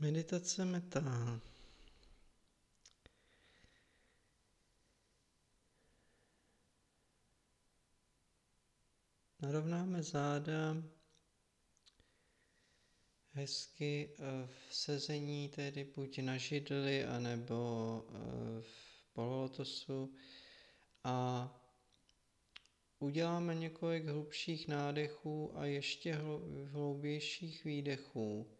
Meditace meta. Narovnáme záda hezky eh, v sezení, tedy buď na židli, anebo eh, v pololotosu a uděláme několik hlubších nádechů a ještě hloubějších výdechů.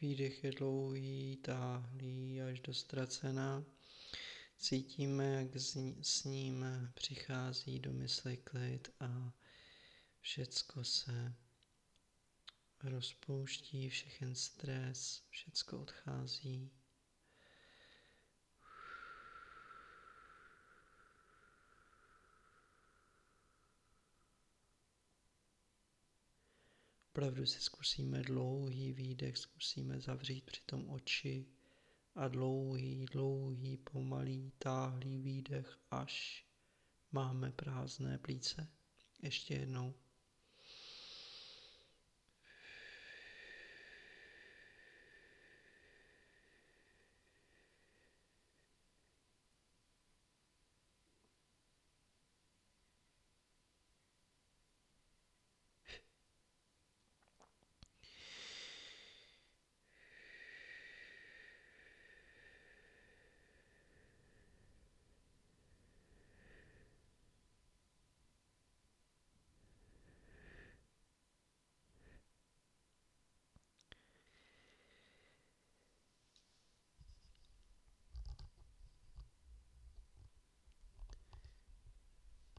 Výdech je dlouhý, táhlý až do ztracena. Cítíme, jak s ním přichází do mysli klid a všecko se rozpouští, všechen stres, všecko odchází. Opravdu si zkusíme dlouhý výdech, zkusíme zavřít přitom oči a dlouhý, dlouhý, pomalý, táhlý výdech, až máme prázdné plíce. Ještě jednou.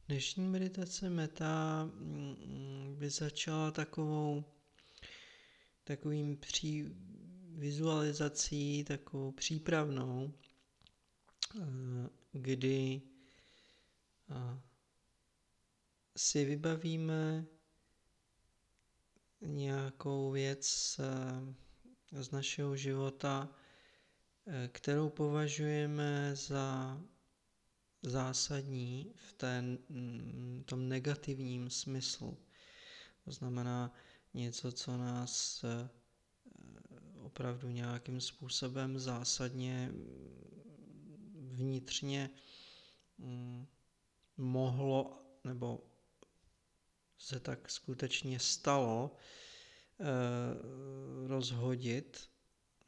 Dnešní meditace meta mm, by začala takovou, takovým pří, vizualizací, takovou přípravnou, eh, kdy eh, si vybavíme nějakou věc eh, z našeho života, kterou považujeme za zásadní v té, mm, tom negativním smyslu. To znamená něco, co nás eh, opravdu nějakým způsobem zásadně mm, vnitřně mm, mohlo nebo se tak skutečně stalo eh, rozhodit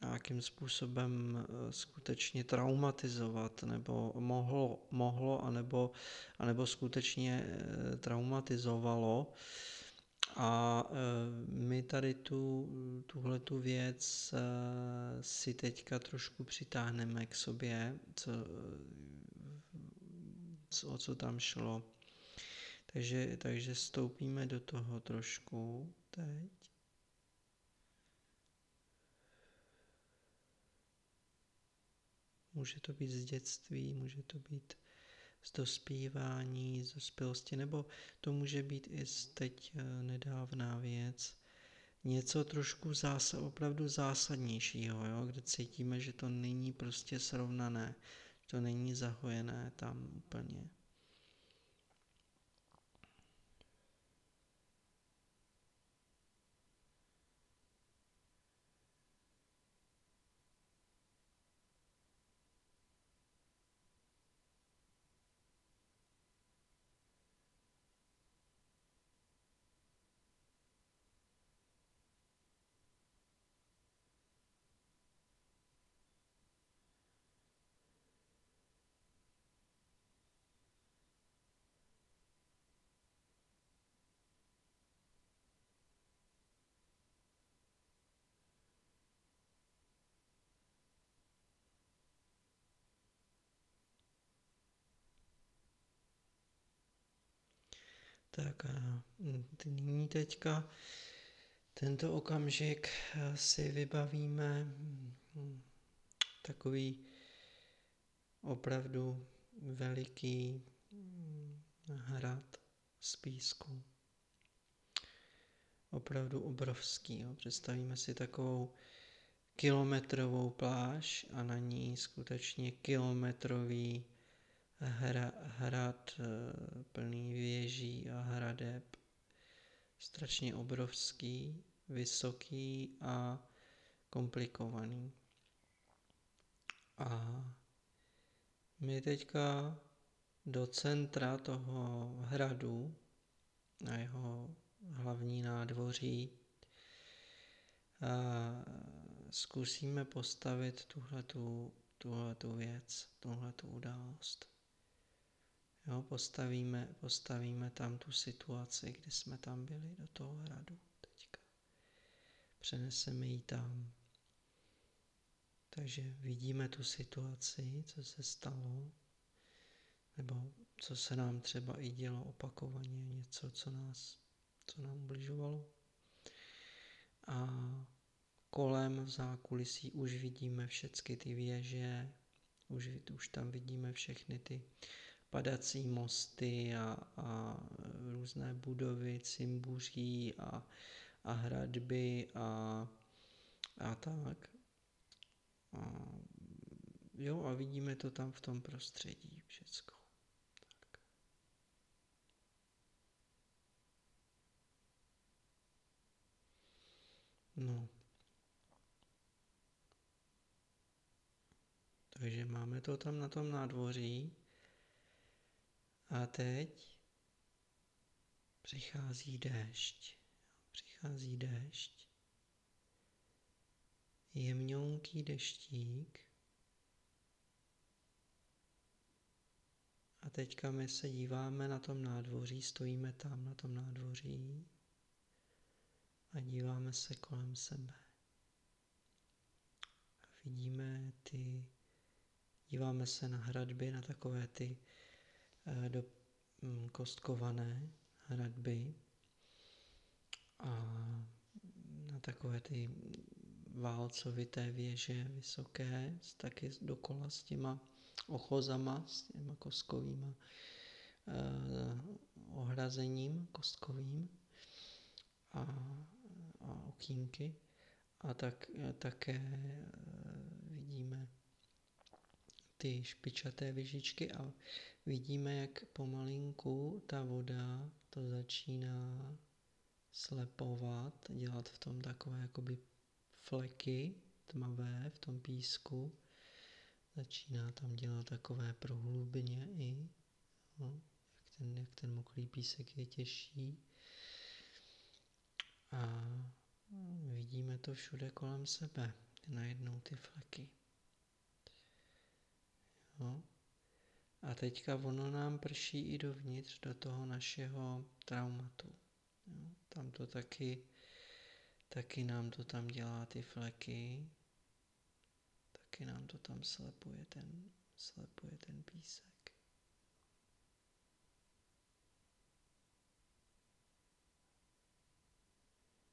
nějakým způsobem eh, skutečně traumatizovat, nebo mohlo, mohlo anebo, anebo skutečně eh, traumatizovalo. A eh, my tady tu, tuhle tu věc si teďka trošku přitáhneme k sobě, co, o co tam šlo. Takže, takže stoupíme do toho trošku teď. Může to být z dětství, může to být z dospívání, z dospělosti, nebo to může být i z teď eh, nedávná věc. Něco trošku zás, opravdu zásadnějšího, jo, kde cítíme, že to není prostě srovnané, to není zahojené tam úplně. Tak a nyní teďka tento okamžik eh, si vybavíme hm, takový opravdu veliký hm, hrad z písku. Opravdu obrovský. Jo. Představíme si takovou kilometrovou pláž a na ní skutečně kilometrový hra, hrad eh, plný věží a hradeb. Strašně obrovský, vysoký a komplikovaný. A my teďka do centra toho hradu, na jeho hlavní nádvoří, zkusíme postavit tuhletu, tuhletu věc, tuhletu událost. Jo, postavíme, postavíme tam tu situaci, kdy jsme tam byli, do toho hradu teďka. Přeneseme ji tam. Takže vidíme tu situaci, co se stalo, nebo co se nám třeba i dělo opakovaně, něco, co nás, co nám ubližovalo. A kolem v zákulisí už vidíme všechny ty věže, už, už tam vidíme všechny ty padací mosty a, a různé budovy, cimbuří a, a hradby a, a tak. A, jo, a vidíme to tam v tom prostředí všecko. No. Takže máme to tam na tom nádvoří. A teď přichází déšť. Přichází déšť. Jemňonký deštík. A teďka my se díváme na tom nádvoří, stojíme tam na tom nádvoří a díváme se kolem sebe. A vidíme ty, díváme se na hradby, na takové ty do mm, kostkované hradby a na takové ty válcovité věže vysoké, taky dokola s těma ochozama, s těma kostkovýma eh, ohrazením kostkovým a, a okýnky. A tak, také eh, vidíme ty špičaté věžičky a vidíme, jak pomalinku ta voda to začíná slepovat, dělat v tom takové jakoby fleky tmavé v tom písku. Začíná tam dělat takové prohlubně i, no, jak, ten, jak ten mokrý písek je těžší. A vidíme to všude kolem sebe, najednou ty fleky. Jo. A teďka ono nám prší i dovnitř do toho našeho traumatu. Jo? Tam to taky, taky nám to tam dělá ty fleky, taky nám to tam slepuje ten, slepuje ten písek.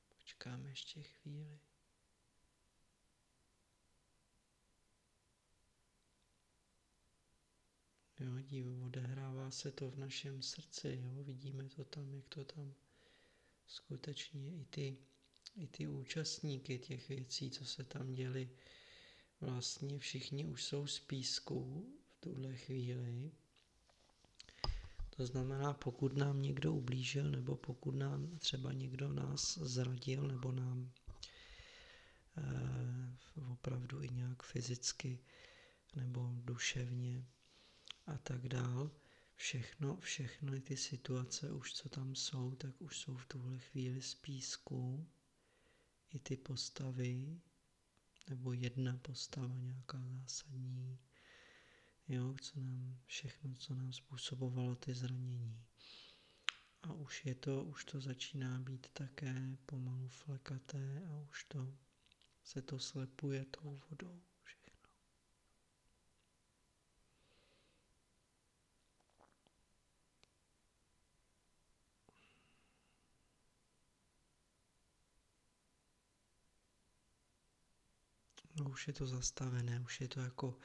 Počkáme ještě chvíli. Jo, dív, odehrává se to v našem srdci, jo, vidíme to tam, jak to tam skutečně i ty, i ty účastníky těch věcí, co se tam děli, vlastně všichni už jsou z písku v tuhle chvíli. To znamená, pokud nám někdo ublížil, nebo pokud nám třeba někdo nás zradil, nebo nám eh, opravdu i nějak fyzicky nebo duševně a tak dál. Všechno, všechny ty situace už, co tam jsou, tak už jsou v tuhle chvíli z písku. I ty postavy, nebo jedna postava nějaká zásadní, jo, co nám, všechno, co nám způsobovalo ty zranění. A už je to, už to začíná být také pomalu flekaté a už to se to slepuje tou vodou. No už je to zastavené, už je to jako,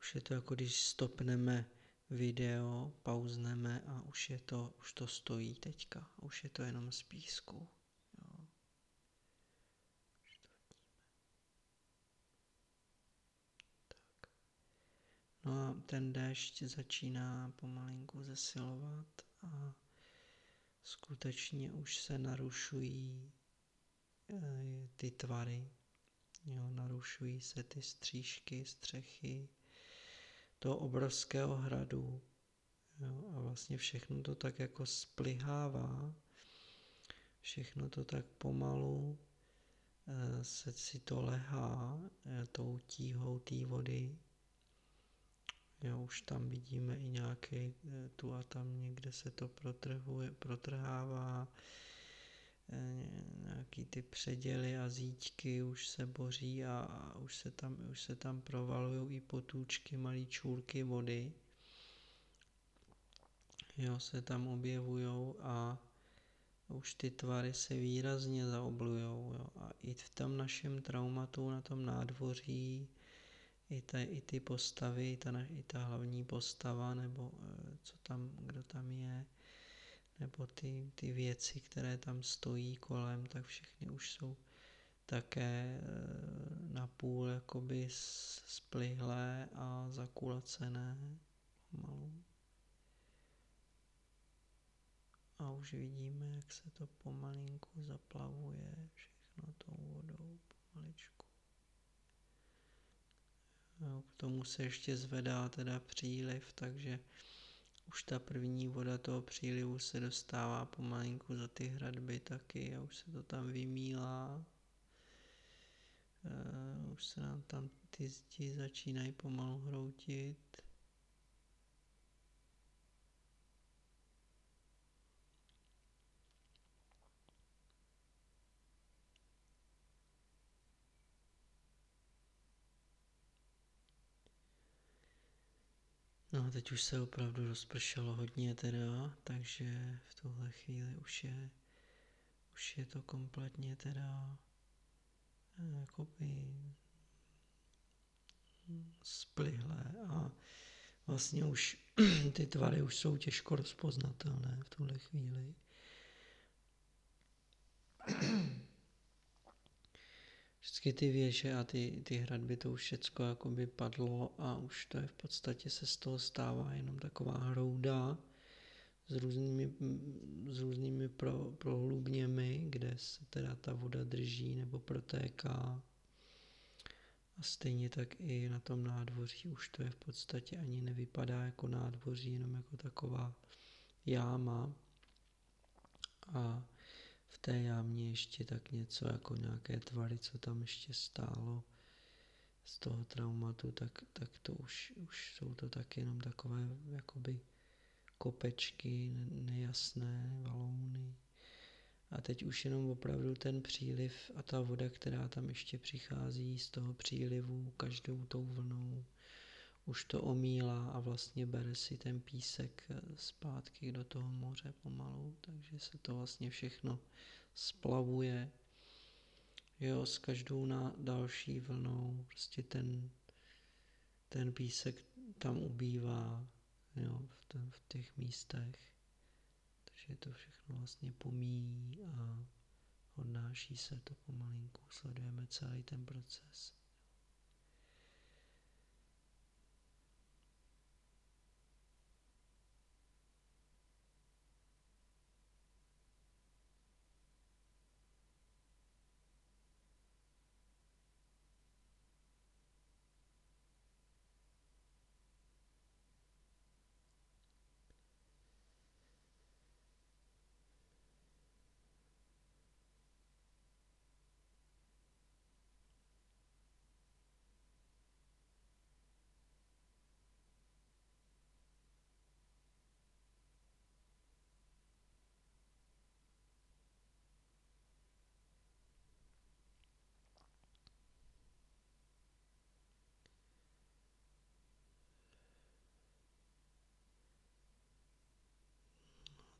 už je to jako když stopneme video, pauzneme a už je to, už to stojí teďka, už je to jenom z písku. No a ten déšť začíná pomalinku zesilovat a skutečně už se narušují eh, ty tvary, jo, narušují se ty střížky, střechy, toho obrovského hradu. Jo, a vlastně všechno to tak jako splihává, všechno to tak pomalu e, se si to lehá e, tou tíhou té vody. Jo, už tam vidíme i nějaký, e, tu a tam někde se to protrhuje, protrhává, nějaký ty předěly a zítky už se boří a, už, se tam, už se tam provalují i potůčky, malé čůrky vody. Jo, se tam objevují a už ty tvary se výrazně zaoblujou. Jo. A i v tom našem traumatu na tom nádvoří i, ta, i ty postavy, i ta, i ta hlavní postava, nebo eh, co tam, kdo tam je, nebo ty, ty věci, které tam stojí kolem, tak všechny už jsou také eh, napůl jakoby splihlé a zakulacené pomalu. A už vidíme, jak se to pomalinku zaplavuje všechno tou vodou pomaličku. k tomu se ještě zvedá teda příliv, takže už ta první voda toho přílivu se dostává pomalinku za ty hradby taky a už se to tam vymílá. Uh, už se nám tam ty zdi začínají pomalu hroutit. Teď už se opravdu rozpršelo hodně teda, takže v tuhle chvíli už je, už je to kompletně teda eh, jakoby splihlé a vlastně už ty tvary už jsou těžko rozpoznatelné v tuhle chvíli. Vždycky ty věže a ty, ty hradby, to už všecko jakoby padlo a už to je v podstatě se z toho stává jenom taková hrouda s různými, s různými pro, prohlubněmi, kde se teda ta voda drží nebo protéká. A stejně tak i na tom nádvoří už to je v podstatě ani nevypadá jako nádvoří, jenom jako taková jáma. A v té jámě ještě tak něco jako nějaké tvary, co tam ještě stálo z toho traumatu, tak, tak to už, už jsou to tak jenom takové jakoby kopečky, nejasné valouny. A teď už jenom opravdu ten příliv a ta voda, která tam ještě přichází z toho přílivu každou tou vlnou, už to omílá a vlastně bere si ten písek eh, zpátky do toho moře pomalu, takže se to vlastně všechno splavuje. Jo, s každou na další vlnou prostě ten, ten písek tam ubývá jo, v, ten, v těch místech. Takže to všechno vlastně pomíjí a odnáší se to pomalinku. Sledujeme celý ten proces.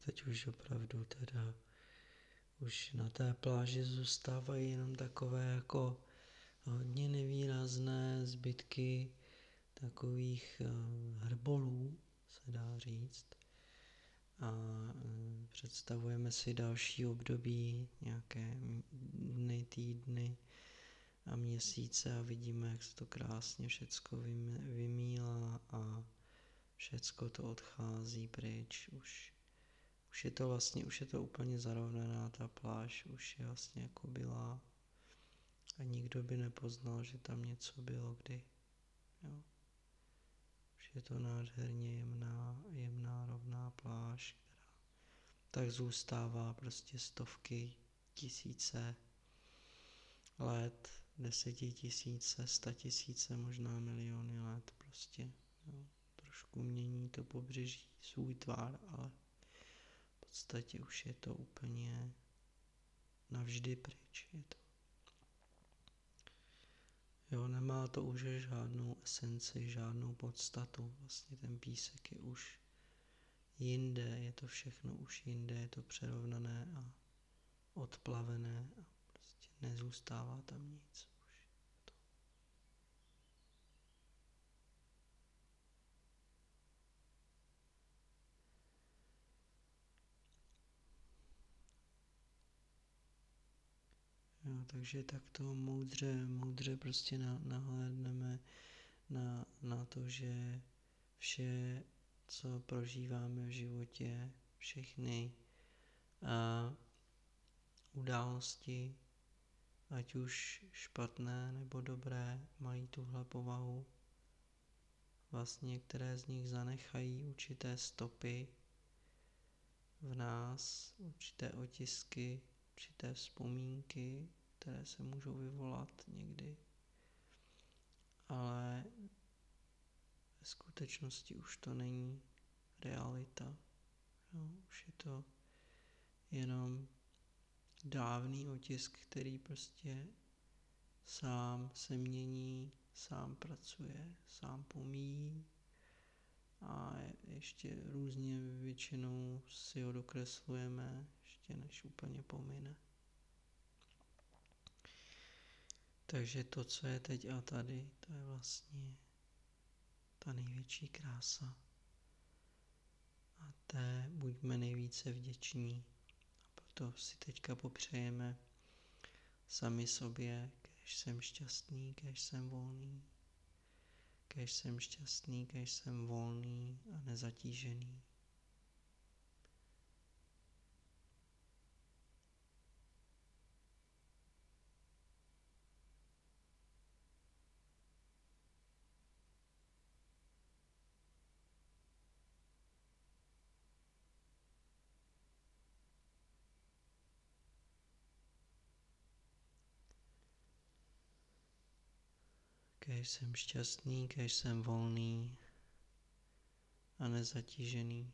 Teď už opravdu teda už na té pláži zůstávají jenom takové jako hodně nevýrazné zbytky takových uh, hrbolů, se dá říct. A e, představujeme si další období, nějaké dny, týdny a měsíce a vidíme, jak se to krásně všecko vymílá a všecko to odchází pryč. Už, už je to vlastně, už je to úplně zarovnaná ta pláž, už je vlastně jako byla a nikdo by nepoznal, že tam něco bylo kdy. Jo. Už je to nádherně jemná, jemná rovná pláž, která tak zůstává prostě stovky, tisíce let, desetitisíce, tisíce, možná miliony let prostě. Jo. Trošku mění to pobřeží svůj tvár, ale podstatě už je to úplně navždy pryč. Je to Jo, nemá to už žádnou esenci, žádnou podstatu. Vlastně ten písek je už jinde, je to všechno už jinde, je to přerovnané a odplavené a prostě nezůstává tam nic. Jo, takže takto moudře, moudře prostě na, nahlédneme na, na to, že vše, co prožíváme v životě, všechny a události, ať už špatné nebo dobré, mají tuhle povahu. Vlastně některé z nich zanechají určité stopy v nás, určité otisky, určité vzpomínky, které se můžou vyvolat někdy, ale ve skutečnosti už to není realita. Jo, už je to jenom dávný otisk, který prostě sám se mění, sám pracuje, sám pomíjí a ještě různě většinou si ho dokreslujeme, ještě než úplně pomine. Takže to, co je teď a tady, to je vlastně ta největší krása. A té buďme nejvíce vděční. A proto si teďka popřejeme sami sobě, kež jsem šťastný, kež jsem volný, kež jsem šťastný, kež jsem volný a nezatížený. Kež jsem šťastný, kež jsem volný a nezatížený.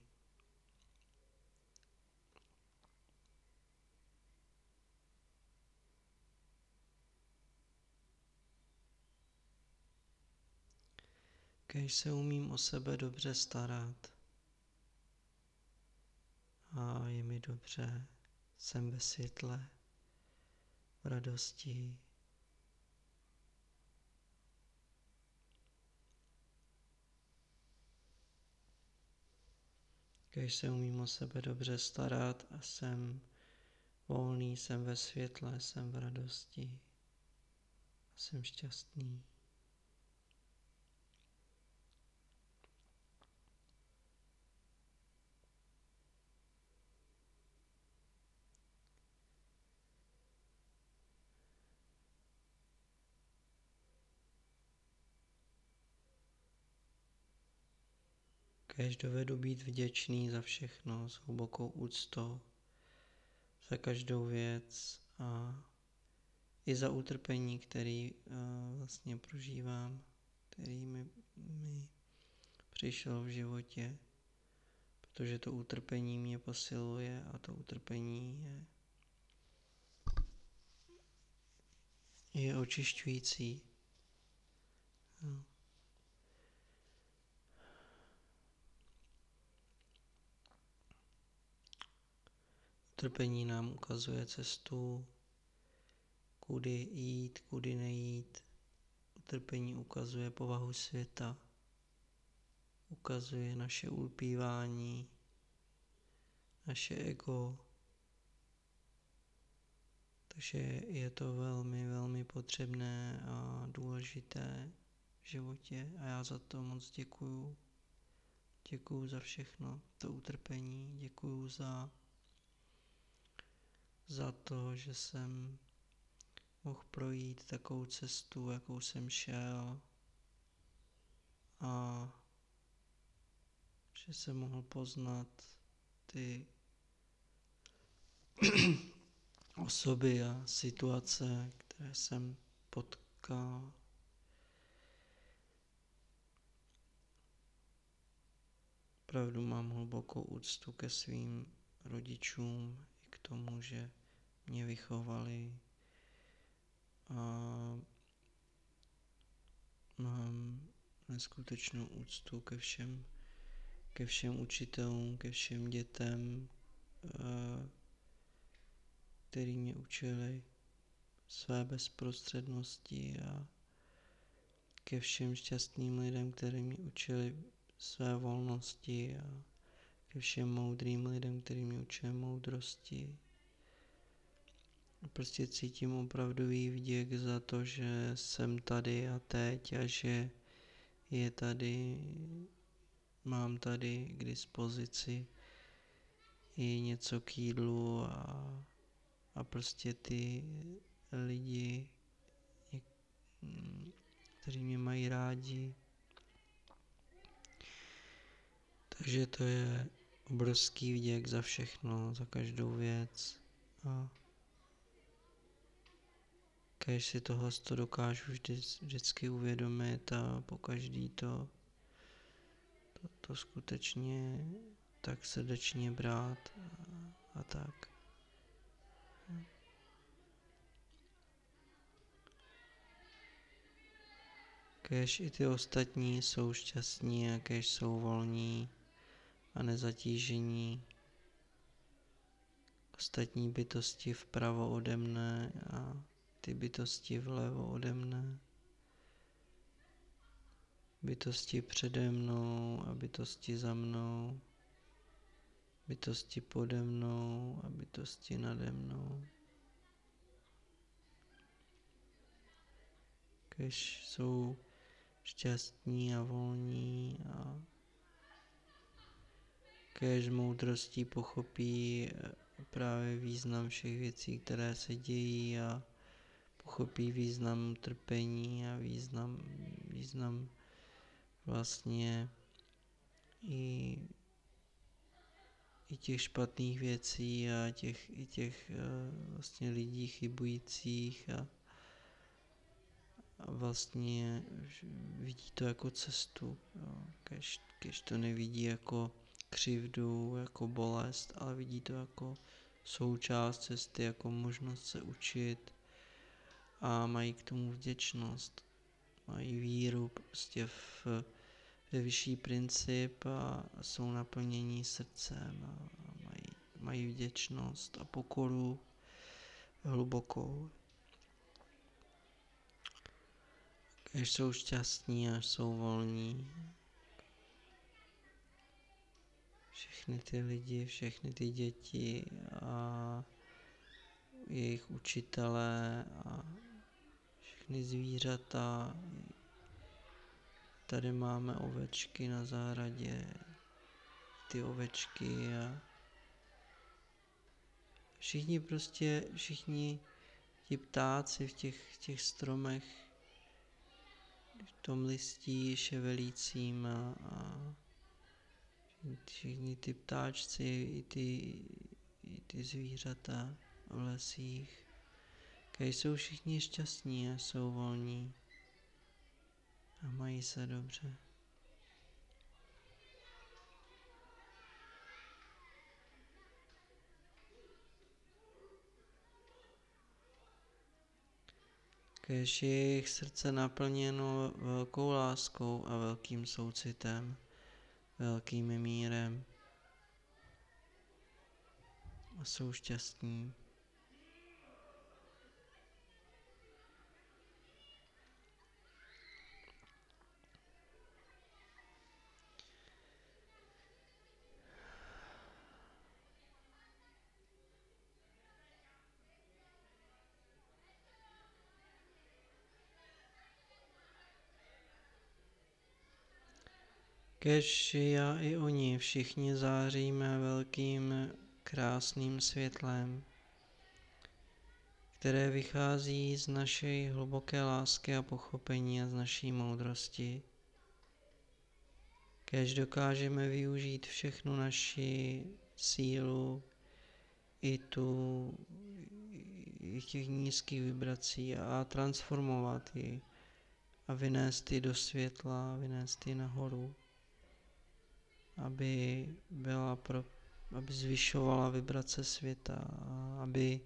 Kež se umím o sebe dobře starat a je mi dobře, jsem ve světle, v radosti, když se umím o sebe dobře starat a jsem volný, jsem ve světle, jsem v radosti jsem šťastný. Kéž dovedu být vděčný za všechno s hlubokou úctou, za každou věc a i za utrpení, který uh, vlastně prožívám, který mi, mi přišel v životě, protože to utrpení mě posiluje a to utrpení je, je očišťující. No. Utrpení nám ukazuje cestu, kudy jít, kudy nejít. Utrpení ukazuje povahu světa. ukazuje naše ulpívání, naše ego. Takže je to velmi, velmi potřebné a důležité v životě a já za to moc děkuju. Děkuju za všechno, to utrpení, děkuju za, za to, že jsem mohl projít takovou cestu, jakou jsem šel a že jsem mohl poznat ty osoby a situace, které jsem potkal. Opravdu mám hlubokou úctu ke svým rodičům tomu, že mě vychovali. A mám neskutečnou úctu ke všem, ke všem učitelům, ke všem dětem, eh, který mě učili své bezprostřednosti a ke všem šťastným lidem, kteří mě učili své volnosti a ke všem moudrým lidem, kteří mě učili moudrosti. Prostě cítím opravdový vděk za to, že jsem tady a teď a že je tady, mám tady k dispozici i něco k jídlu a a prostě ty lidi, kteří mě mají rádi. Takže to je obrovský vděk za všechno, za každou věc. A když si tohle to dokážu vždy, vždycky uvědomit a po každý to, to, to skutečně tak srdečně brát a, a tak. Kež i ty ostatní jsou šťastní a kež jsou volní a nezatížení. Ostatní bytosti vpravo ode mne a ty bytosti vlevo ode mne. Bytosti přede mnou a bytosti za mnou. Bytosti pode mnou a bytosti nade mnou. Kež jsou šťastní a volní a kež moudrostí pochopí eh, právě význam všech věcí, které se dějí a pochopí význam trpení a význam, význam vlastně i, i těch špatných věcí a těch, i těch eh, vlastně lidí chybujících a a vlastně vidí to jako cestu, jo. Kež, kež to nevidí jako křivdu, jako bolest, ale vidí to jako součást cesty, jako možnost se učit a mají k tomu vděčnost, mají víru prostě v, ve vyšší princip a jsou naplnění srdcem a mají, mají vděčnost a pokoru hlubokou. Až jsou šťastní, až jsou volní. Všechny ty lidi, všechny ty děti a jejich učitelé a všechny zvířata. Tady máme ovečky na zahradě, ty ovečky a všichni prostě, všichni ti ptáci v těch, těch stromech v tom listí ševelícím a, a všichni ty ptáčci, i ty, i ty zvířata v lesích, když jsou všichni šťastní a jsou volní a mají se dobře. Kež je jejich srdce naplněno velkou láskou a velkým soucitem, velkým mírem a jsou šťastní. Kež já i oni všichni záříme velkým krásným světlem, které vychází z naší hluboké lásky a pochopení a z naší moudrosti. Kež dokážeme využít všechnu naši sílu i tu i těch nízkých vibrací a transformovat ji a vynést ji do světla, vynést ji nahoru, aby byla pro, aby zvyšovala vibrace světa, aby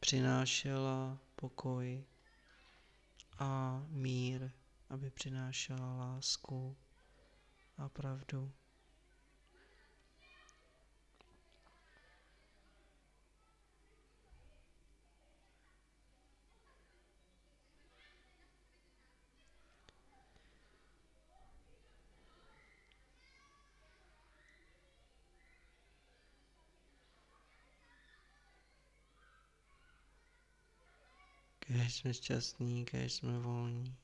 přinášela pokoj a mír, aby přinášela lásku a pravdu. Kež jsme šťastní, kež jsme volní.